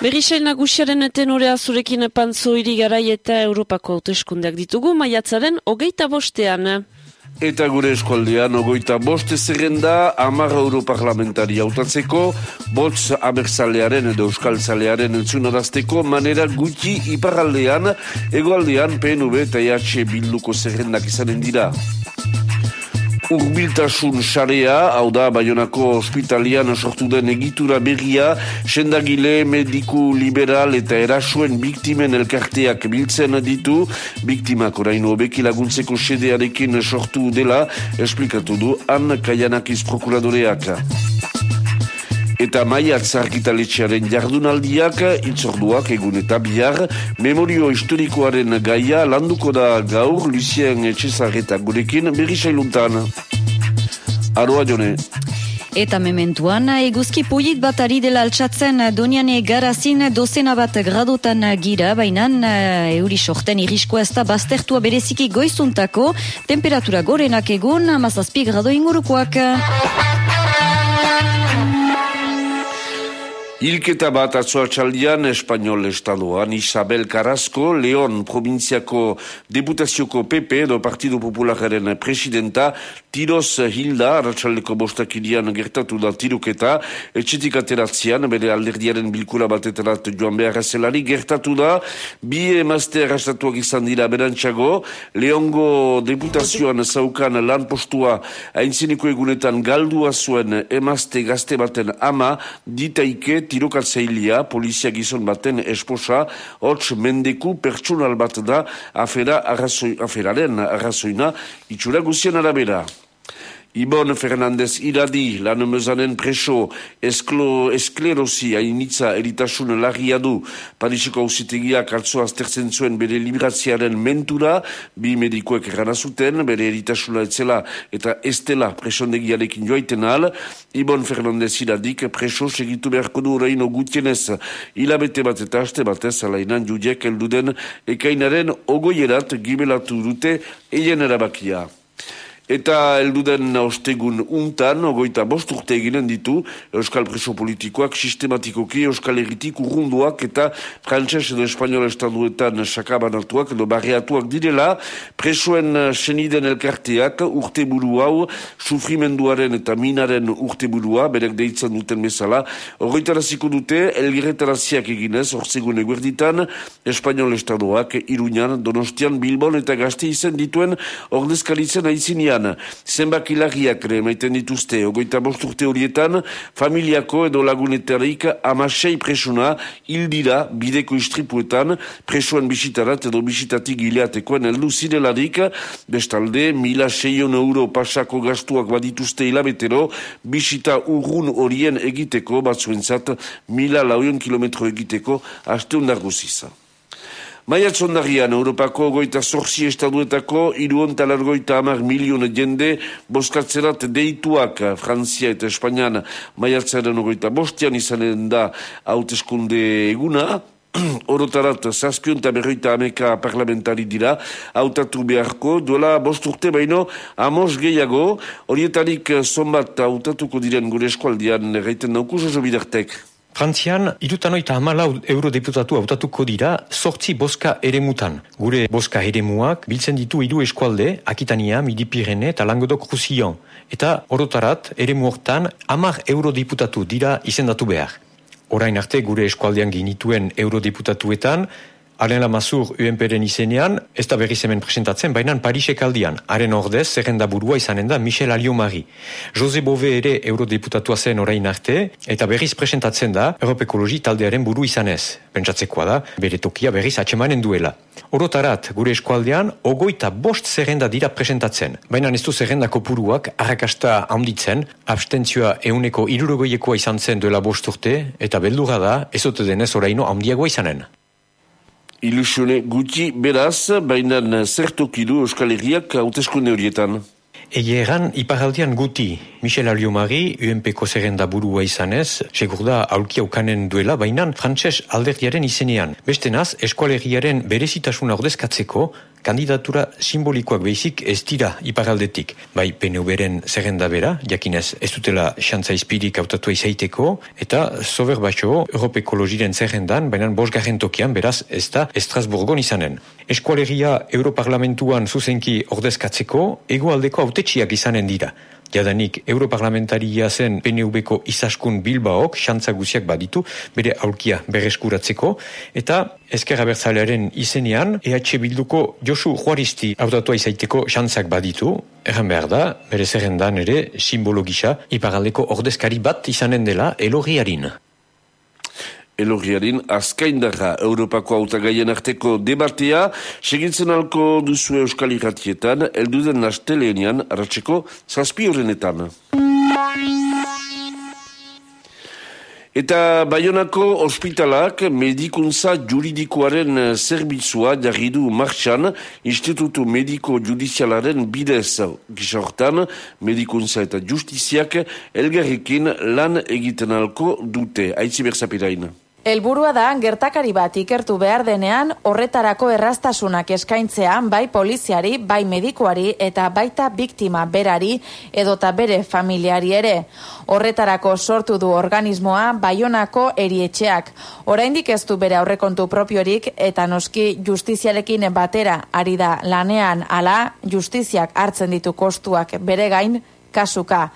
Berrisail nagusiaren tenorea zurekin pantzo irigarai eta Europako hauteskundeak ditugu, maiatzaren hogeita bostean. Eta gure eskualdean, ogoita boste zerrenda, amar europarlamentari hautatzeko, botz abertzalearen edo euskaltzalearen entzunarazteko, manera gutxi iparaldean, egoaldean PNV eta EH bilduko zerrendak izanen dira urbiltasun sarea, hau da, Bayonako ospitalian sortu den egitura berria, sendagile, mediku, liberal eta erasuen biktimen elkarteak biltzen ditu, biktimak oraino beki laguntzeko sedearekin sortu dela, esplikatu du, han kaianakiz prokuradoreak eta maiatz argitaletxearen jardunaldiak itzorduak egun eta bihar memorio historikoaren gaia landuko da gaur Lucien Etxezarreta gurekin berri sailuntan. Aroa jone. Eta mementuan, eguzki polit bat ari dela altsatzen doniane garazin dozena bat gradotan gira, baina eh, euri sorten iriskoa ez da baztertua bereziki goizuntako, temperatura gorenak egun, mazazpi grado ingurukoak. Ilketa bat atzoatxaldian Espainol Estadoan Isabel Carrasco, Leon provintziako deputazioko PP edo Partido Populararen presidenta, tiroz hilda, ratxaldeko bostakidian gertatu da tiruketa, etxetik ateratzean, bere alderdiaren bilkura bateterat joan behar zelari, gertatu da, bi emazte arrastatuak izan dira berantxago, Leongo deputazioan zaukan lan postua haintzineko egunetan galdua zuen emazte gazte baten ama, ditaike tirokatzailea, polizia gizon baten esposa, hots mendeku pertsonal bat da afera arrazoi, aferaren arrazoina itxura guzien arabera. Ibon Fernandez iradi lan mezanen preso esklo, esklerosi hainitza eritasun lagia du. Parisiko ausitegiak altzo aztertzen zuen bere liberatziaren mentura bi medikoek zuten bere eritasuna etzela eta estela presondegiarekin joaiten al Ibon Fernandez iradik preso segitu beharko du reino gutienez. Hilabete bat eta haste batez alainan judiek elduden ekainaren ogoierat gibelatu dute eien erabakia. Eta elduden ostegun untan, ogoita bost urte eginen ditu, Euskal Preso Politikoak sistematikoki Euskal Herritik urrunduak eta frantses edo espanol estaduetan sakabanatuak edo barriatuak direla, presoen seniden elkarteak urte buru hau, sufrimenduaren eta minaren urte burua, berek deitzen duten bezala, horretaraziko dute, elgiretaraziak eginez, orzegun eguerditan, espanol estaduak, Iruñan, Donostian, Bilbon eta Gazte izen dituen ordezkalitzen aizinean urtean, zenbak ilagiak ere maiten dituzte, ogoita bosturte horietan, familiako edo lagunetarik amasei presuna hildira bideko istripuetan, presuan bisitarat edo bisitatik gileatekoen eldu zirelarik, bestalde, mila seion euro pasako gastuak badituzte hilabetero, bisita urrun horien egiteko, batzuentzat, mila lauion kilometro egiteko, haste undarguziza. Maiatzondarian, Europako goita zorzi estaduetako, iruon talargoita amar milion jende, boskatzerat deituak, Frantzia eta Espainian, maiatzaren goita bostian izanen da hauteskunde eguna, Orotarat, zazpion eta berroita ameka parlamentari dira, hautatu beharko, duela bost urte baino, amos gehiago, horietarik zonbat hautatuko diren gure eskualdian, reiten dauku, jozo bidartek. Frantzian, irutanoita amalau eurodeputatu hautatuko dira, sortzi boska eremutan. Gure boska eremuak biltzen ditu hiru eskualde, Akitania, Midipirene eta Langodok Rusion. Eta orotarat, eremu hortan, amar eurodeputatu dira izendatu behar. Orain arte gure eskualdean ginituen eurodeputatuetan, Alain Lamassur UNPren izenean, ez da berriz hemen presentatzen, baina Parisek aldian, haren ordez, zerrenda burua izanen da Michel Aliomari. Jose Bove ere eurodeputatua zen orain arte, eta berriz presentatzen da Europe Ekologi taldearen buru izanez. Pentsatzekoa da, bere tokia berriz atxemanen duela. Orotarat, gure eskualdean, ogoita bost zerrenda dira presentatzen. Baina ez du zerrenda kopuruak arrakasta handitzen, abstentzioa euneko irurogoiekoa izan zen duela bost urte, eta beldura da, ezote denez oraino handiagoa izanen. Ilusione gutxi beraz, baina zertokidu Euskal Herriak hauteskunde horietan. Egi egan, iparaldian guti, Michel Aliomari, UNP-ko zerrenda burua izanez, segur da aulki aukanen duela, baina frantses alderdiaren izenean. Bestenaz, eskualeriaren berezitasuna ordezkatzeko, kandidatura simbolikoak behizik ez dira iparaldetik. Bai, PNV-ren zerrenda bera, jakinez ez dutela xantza izpirik autatu izaiteko, eta sober batxo, Europeko logiren zerrendan, baina bosgarren tokian, beraz, ez da Estrasburgon izanen. Eskualeria Europarlamentuan zuzenki ordezkatzeko, egoaldeko autetxiak izanen dira. Jadanik, Europarlamentaria zen PNV-ko izaskun Bilbaok, xantza guziak baditu, bere aurkia berreskuratzeko, eta ezkerra bertzalearen izenean, EH Bilduko Josu Juaristi autatua izaiteko xantzak baditu, erran behar da, bere zerrendan ere, simbologisa, iparaldeko ordezkari bat izanen dela elorriarin elorriaren azkaindarra Europako autagaien arteko debatea, segitzen alko duzu euskal irratietan, elduden nastelenian, aratzeko, zazpi horrenetan. Eta Bayonako ospitalak medikuntza juridikoaren zerbitzua jarri du martxan Institutu Mediko Judizialaren bidez gizortan medikuntza eta justiziak elgarrikin lan egiten alko dute. Aitzi berzapiraina. Elburua da, gertakari bat ikertu behar denean, horretarako errastasunak eskaintzean bai poliziari, bai medikuari eta baita biktima berari edota bere familiari ere. Horretarako sortu du organismoa baionako erietxeak. Oraindik ez du bere aurrekontu propiorik eta noski justiziarekin batera ari da lanean ala justiziak hartzen ditu kostuak bere gain kasuka.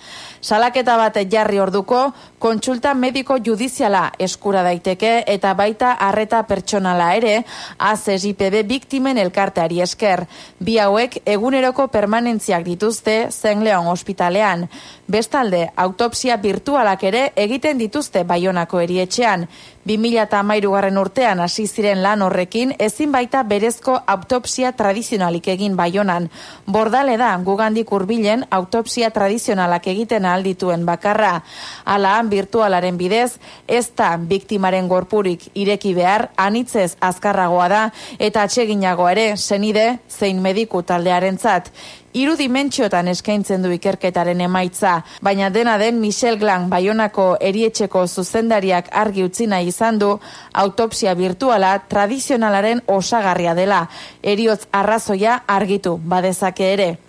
Salaketa bat jarri orduko, kontsulta mediko judiziala eskura daiteke eta baita arreta pertsonala ere, AZES IPB biktimen elkarteari esker. Bi hauek eguneroko permanentziak dituzte zen leon ospitalean. Bestalde, autopsia virtualak ere egiten dituzte baionako erietxean. 2008 garren urtean hasi ziren lan horrekin ezin baita berezko autopsia tradizionalik egin baionan. Bordale da, gugandik urbilen autopsia tradizionalak egiten aldituen bakarra. Alaan virtualaren bidez, ez da biktimaren gorpurik ireki behar, anitzez azkarragoa da, eta atseginago ere, senide, zein mediku taldearen zat iru dimentsiotan eskaintzen du ikerketaren emaitza, baina dena den Michel Glan Bayonako erietxeko zuzendariak argi utzi nahi izan du autopsia virtuala tradizionalaren osagarria dela, eriotz arrazoia argitu badezake ere.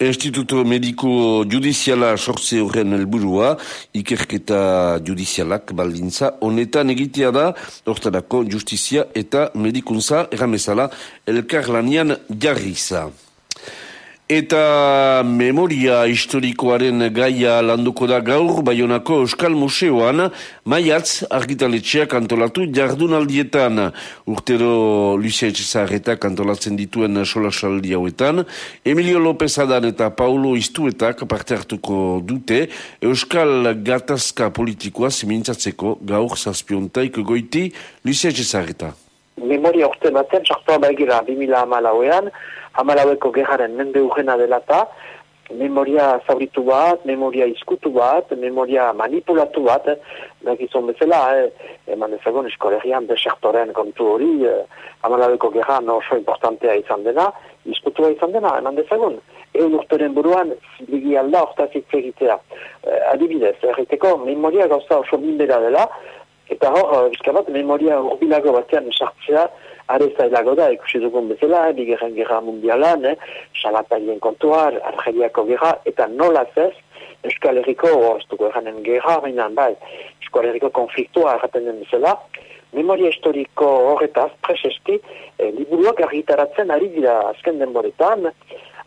Instituto Mediko Judiziala sortze horren helburua, ikerketa judizialak baldintza, honetan egitea da, hortarako justizia eta medikuntza, erramezala, elkarlanian jarriza. Eta memoria historikoaren gaia landuko da gaur Bayonako Euskal Museoan maiatz argitaletxeak antolatu jardunaldietan urtero Lucia Etxezarretak antolatzen dituen solasaldi hauetan Emilio López Adan eta Paulo Istuetak parte hartuko dute Euskal Gatazka politikoa zemintzatzeko gaur zazpiontaik goiti Lucia Etxezarreta. Memoria urte baten, sartua baigira 2000 amalauean, hamalaueko gerraren mende urgena dela eta memoria zauritu bat, memoria izkutu bat, memoria manipulatu bat, nek izan bezala, eh, eman ezagun eskolegian besertoren kontu hori, eh, hamalaueko gerran oso importantea izan dena, izkutua izan dena, eman dezagun. Egun urteren buruan, ligi alda ortazik egitea. Eh, adibidez, erriteko, memoria gauza oso bindera dela, eta hor, bizkabat, memoria urbilago batean sartzea, are zailago da, ikusi dugun bezala, bigarren gerra mundialan, eh, salatailien kontua, argeliako gerra, eta nola zez, Euskal Herriko, ez dugu erranen gerra, baina bai, Euskal Herriko konfliktua erraten den bezala, memoria historiko horretaz, presesti, eh, liburuak argitaratzen ari dira azken denboretan,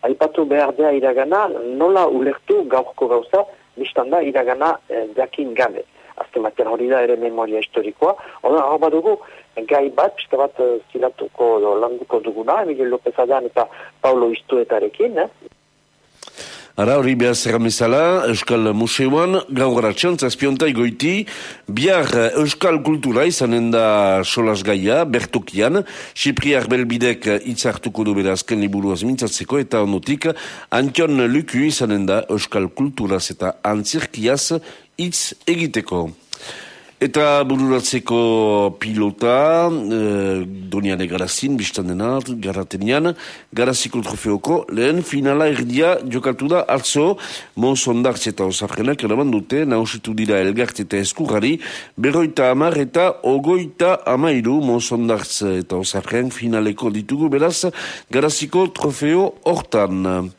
aipatu behar dea iragana, nola ulertu gaurko gauza, biztan da iragana eh, jakin gane. Azken batean hori da ere memoria historikoa, hori hau badugu, gai bat, pista bat zilatuko do, landuko duguna, Emilio López Adan eta Paulo Istuetarekin, eh? Ara hori behar zerramezala, Euskal Museoan, gaur ratxan, zazpiontai goiti, bihar Euskal Kultura izanen da solas gaia, bertokian, Sipriar Belbidek itzartuko du berazken liburuaz mintzatzeko, eta onotik, Antion Luku izanen da Euskal Kulturaz eta Antzirkiaz itz egiteko. Eta bururatzeko pilota, e, donian egarazin, biztan denat, garatenian, garaziko trofeoko, lehen finala erdia jokatu da, atzo, monsondartz eta osafrenak eraman dute, nausitu dira elgart eta eskurari, berroita amar eta ogoita amairu, monsondartz eta osafren finaleko ditugu, beraz, garaziko trofeo hortan.